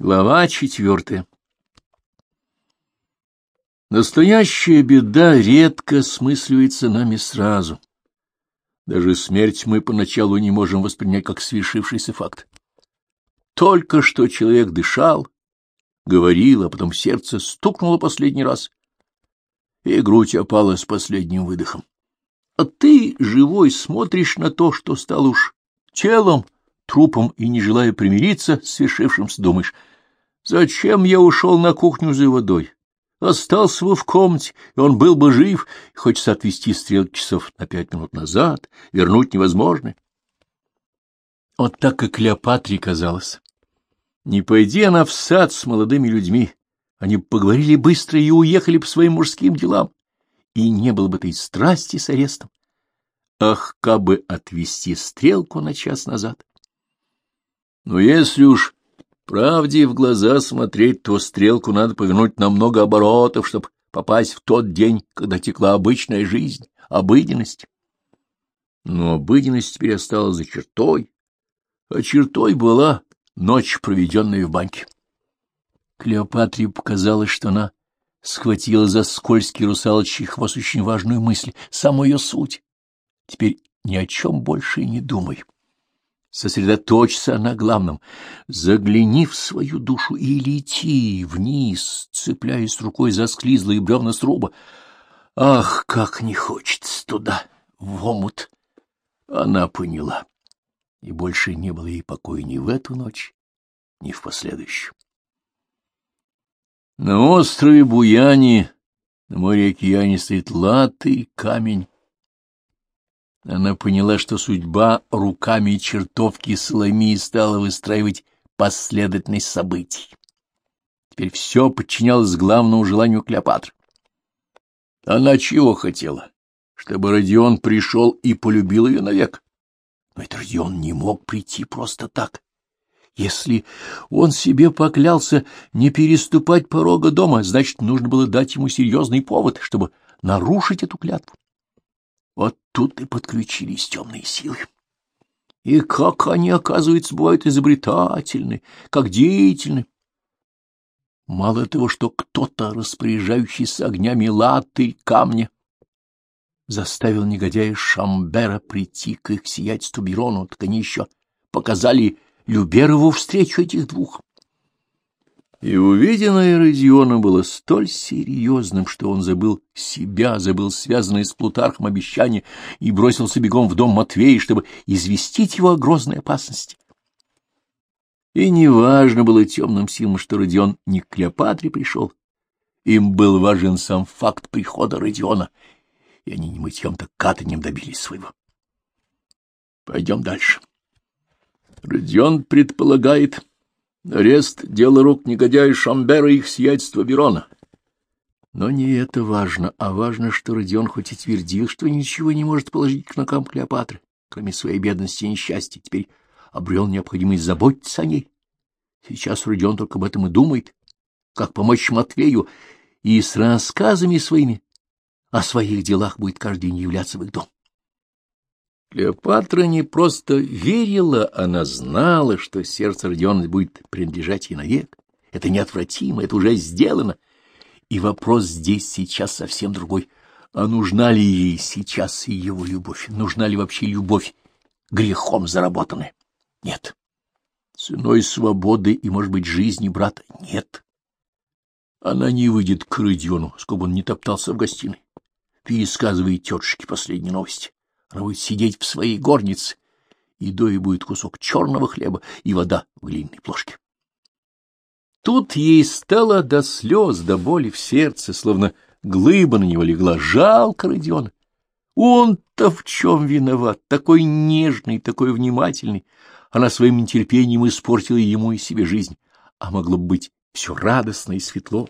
Глава четвертая Настоящая беда редко смысливается нами сразу. Даже смерть мы поначалу не можем воспринять как свершившийся факт. Только что человек дышал, говорил, а потом сердце стукнуло последний раз, и грудь опала с последним выдохом. А ты, живой, смотришь на то, что стал уж телом, трупом, и, не желая примириться с свершившимся, думаешь, зачем я ушел на кухню за водой? Остался бы в комнате, и он был бы жив, и хочется отвести стрелки часов на пять минут назад, вернуть невозможно. Вот так и Клеопатре казалось. Не пойди она в сад с молодыми людьми, они поговорили быстро и уехали по своим мужским делам, и не было бы этой страсти с арестом. Ах, как бы отвести стрелку на час назад! Но если уж правде в глаза смотреть, то стрелку надо повернуть на много оборотов, чтобы попасть в тот день, когда текла обычная жизнь, обыденность. Но обыденность теперь осталась за чертой, а чертой была ночь, проведенная в банке. Клеопатре показалось, что она схватила за скользкий русалочий хвост очень важную мысль, саму ее суть. Теперь ни о чем больше и не думай. Сосредоточься на главном. Загляни в свою душу и лети вниз, цепляясь рукой за склизлые бревна сруба. Ах, как не хочется туда, в омут! Она поняла. И больше не было ей покоя ни в эту ночь, ни в последующую. На острове Буяни, на море Океане стоит латый камень. Она поняла, что судьба руками чертовки Соломии стала выстраивать последовательность событий. Теперь все подчинялось главному желанию Клеопатры. Она чего хотела? Чтобы Родион пришел и полюбил ее навек. Но это Родион не мог прийти просто так. Если он себе поклялся не переступать порога дома, значит, нужно было дать ему серьезный повод, чтобы нарушить эту клятву. Вот тут и подключились темные силы. И как они, оказывается, бывают изобретательны, как деятельны. Мало того, что кто-то, распоряжающийся огнями латы камня, заставил негодяя Шамбера прийти к их сиятельству Бирону, так они еще показали Люберову встречу этих двух. И увиденное Родиона было столь серьезным, что он забыл себя, забыл связанное с Плутархом обещание и бросился бегом в дом Матвея, чтобы известить его о грозной опасности. И неважно было темным силам, что Родион не к Клеопатре пришел. Им был важен сам факт прихода Родиона, и они не мытьем, так катанем добились своего. Пойдем дальше. Родион предполагает арест дело рук негодяя Шамбера и их сиятельства Берона. Но не это важно, а важно, что Родион хоть и твердил, что ничего не может положить к ногам Клеопатры, кроме своей бедности и несчастья, теперь обрел необходимость заботиться о ней. Сейчас Родион только об этом и думает, как помочь Матвею, и с рассказами своими о своих делах будет каждый день являться в их дом. Клеопатра не просто верила, она знала, что сердце Родиона будет принадлежать ей навек. Это неотвратимо, это уже сделано. И вопрос здесь сейчас совсем другой. А нужна ли ей сейчас его любовь? Нужна ли вообще любовь грехом заработанная? Нет. Ценой свободы и, может быть, жизни брата? Нет. Она не выйдет к Родиону, сколько он не топтался в гостиной. Пересказывает тетушке последние новости. Она будет сидеть в своей горнице, и дои будет кусок черного хлеба и вода в глиняной плошке. Тут ей стало до слез, до боли в сердце, словно глыба на него легла. Жалко Родиона. Он-то в чем виноват? Такой нежный, такой внимательный. Она своим нетерпением испортила ему и себе жизнь. А могло бы быть все радостно и светло.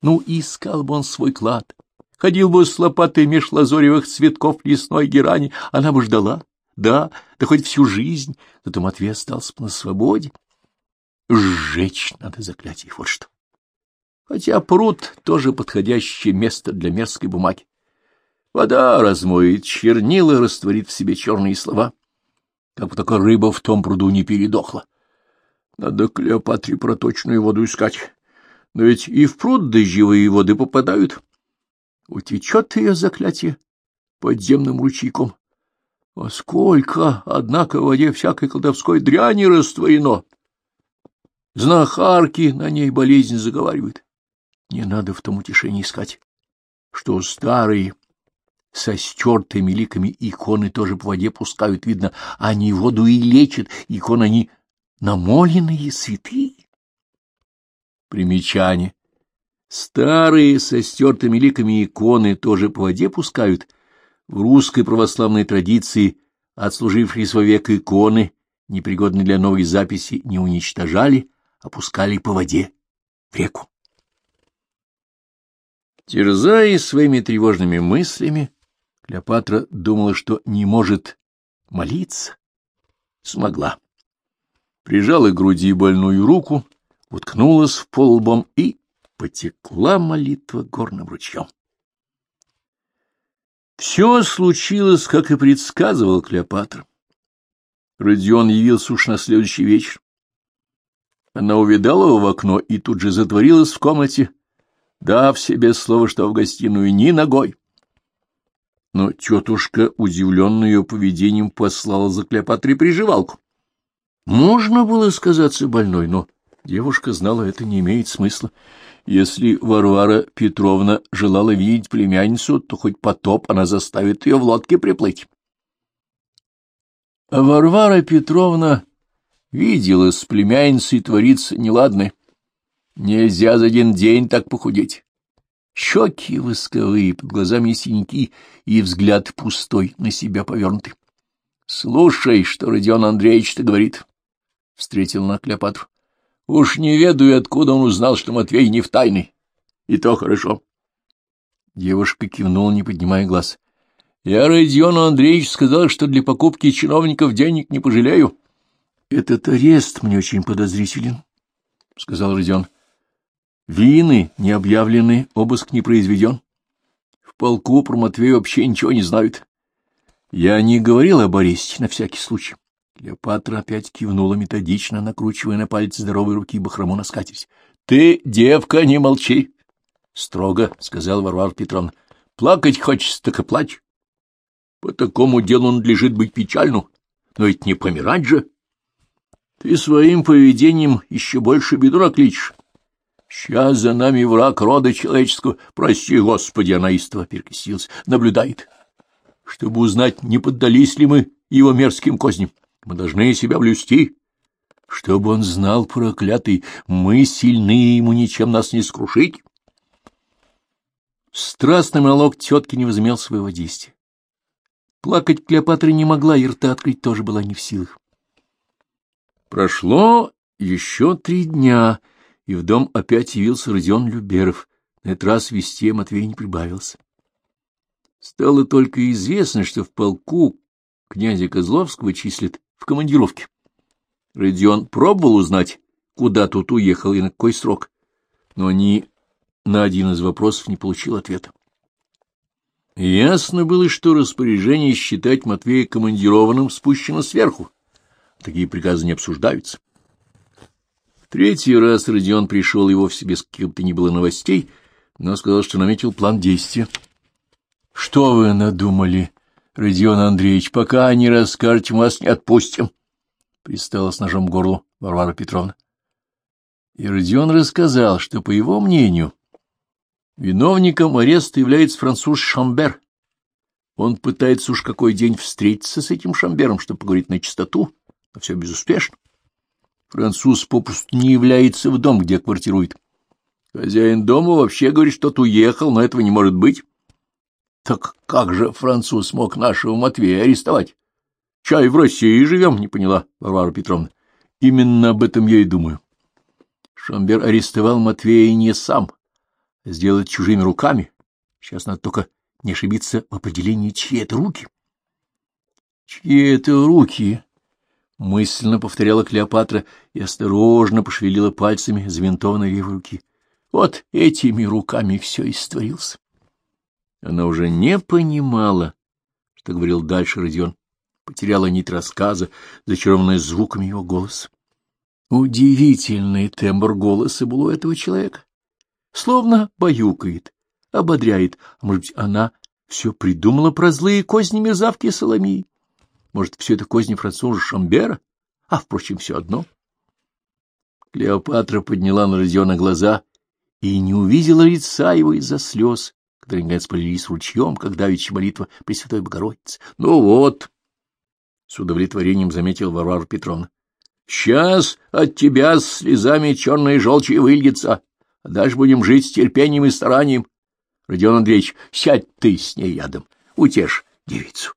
Ну, искал бы он свой клад, ходил бы с лопатой меж лазоревых цветков лесной герани, она бы ждала, да, да хоть всю жизнь, зато Матвей остался бы на свободе. Сжечь надо заклятие, вот что. Хотя пруд — тоже подходящее место для мерзкой бумаги. Вода размоет чернила, растворит в себе черные слова, как бы только рыба в том пруду не передохла. Надо Клеопатре проточную воду искать. Но ведь и в пруд дождевые воды попадают. Утечет ее заклятие подземным ручейком. А сколько, однако, в воде всякой колдовской дряни растворено! Знахарки на ней болезнь заговаривают. Не надо в том утешение искать, что старые со стертыми ликами иконы тоже по воде пускают, видно, они воду и лечат, иконы они намоленные святые. Примечание. Старые со стертыми ликами иконы тоже по воде пускают. В русской православной традиции отслужившие свой век иконы, непригодные для новой записи, не уничтожали, опускали по воде в реку. Терзаясь своими тревожными мыслями, Клеопатра думала, что не может молиться. Смогла. Прижала к груди больную руку, уткнулась в пол лбом и потекла молитва горным ручьем. Все случилось, как и предсказывал Клеопатра. Родион явился уж на следующий вечер. Она увидала его в окно и тут же затворилась в комнате, дав себе слово, что в гостиную ни ногой. Но тетушка, удивленная ее поведением, послала за Клеопатре приживалку. Можно было сказаться больной, но девушка знала, это не имеет смысла. Если Варвара Петровна желала видеть племянницу, то хоть потоп она заставит ее в лодке приплыть. А Варвара Петровна Видела, с племянницей творится неладное. Нельзя за один день так похудеть. Щеки восковые, под глазами синяки и взгляд пустой, на себя повернутый. — Слушай, что Родион Андреевич-то говорит, — встретил на Клеопатру. — Уж не ведаю, откуда он узнал, что Матвей не в тайной. И то хорошо. Девушка кивнула, не поднимая глаз. — Я Родиону Андреевич сказал, что для покупки чиновников денег не пожалею. —— Этот арест мне очень подозрителен, — сказал Родион. — Вины не объявлены, обыск не произведен. В полку про Матвея вообще ничего не знают. Я не говорил об аресте, на всякий случай. Клеопатра опять кивнула методично, накручивая на палец здоровой руки бахрому на скатерть. — Ты, девка, не молчи! — строго сказал Варвара Петровна. — Плакать хочется, так и плачь. По такому делу надлежит быть печальну, но ведь не помирать же. Ты своим поведением еще больше беду накличешь. Сейчас за нами враг рода человеческого. Прости, Господи, она истово перекрестилась. Наблюдает. Чтобы узнать, не поддались ли мы его мерзким козням. Мы должны себя блюсти. Чтобы он знал, проклятый, мы сильны, ему ничем нас не скрушить. Страстный монолог тетки не возымел своего действия. Плакать Клеопатра не могла, и рта открыть тоже была не в силах. Прошло еще три дня, и в дом опять явился Родион Люберов. На этот раз вести Матвей не прибавился. Стало только известно, что в полку князя Козловского числят в командировке. Родион пробовал узнать, куда тут уехал и на какой срок, но ни на один из вопросов не получил ответа. Ясно было, что распоряжение считать Матвея командированным спущено сверху, Такие приказы не обсуждаются. В третий раз Родион пришел и вовсе без каких-то ни было новостей, но сказал, что наметил план действия. — Что вы надумали, Родион Андреевич, пока не расскажете, вас не отпустим? — пристала с ножом к горлу Варвара Петровна. И Родион рассказал, что, по его мнению, виновником ареста является француз Шамбер. Он пытается уж какой день встретиться с этим Шамбером, чтобы поговорить на чистоту, но все безуспешно. Француз попусту не является в дом, где квартирует. Хозяин дома вообще говорит, что тот уехал, но этого не может быть. Так как же француз мог нашего Матвея арестовать? Чай в России живем, не поняла Варвара Петровна. Именно об этом я и думаю. Шамбер арестовал Матвея не сам, а сделать чужими руками. Сейчас надо только не ошибиться в определении, чьи это руки. Чьи это руки? мысленно повторяла Клеопатра и осторожно пошевелила пальцами завинтованной левой руки. Вот этими руками все истворился. Она уже не понимала, что говорил дальше Родион, потеряла нить рассказа, зачарованная звуками его голоса. Удивительный тембр голоса был у этого человека. Словно баюкает, ободряет. А может быть, она все придумала про злые козни мерзавки Соломии? Может, все это козни француза Шамбера? А, впрочем, все одно. Клеопатра подняла на Родиона глаза и не увидела лица его из-за слез, которые, наконец, полились ручьем, как давичья молитва Пресвятой Богородицы. — Ну вот, — с удовлетворением заметил Варвара Петровна, — сейчас от тебя с слезами черной желчи выльется, а дальше будем жить с терпением и старанием. Родион Андреевич, сядь ты с ней рядом, утешь девицу.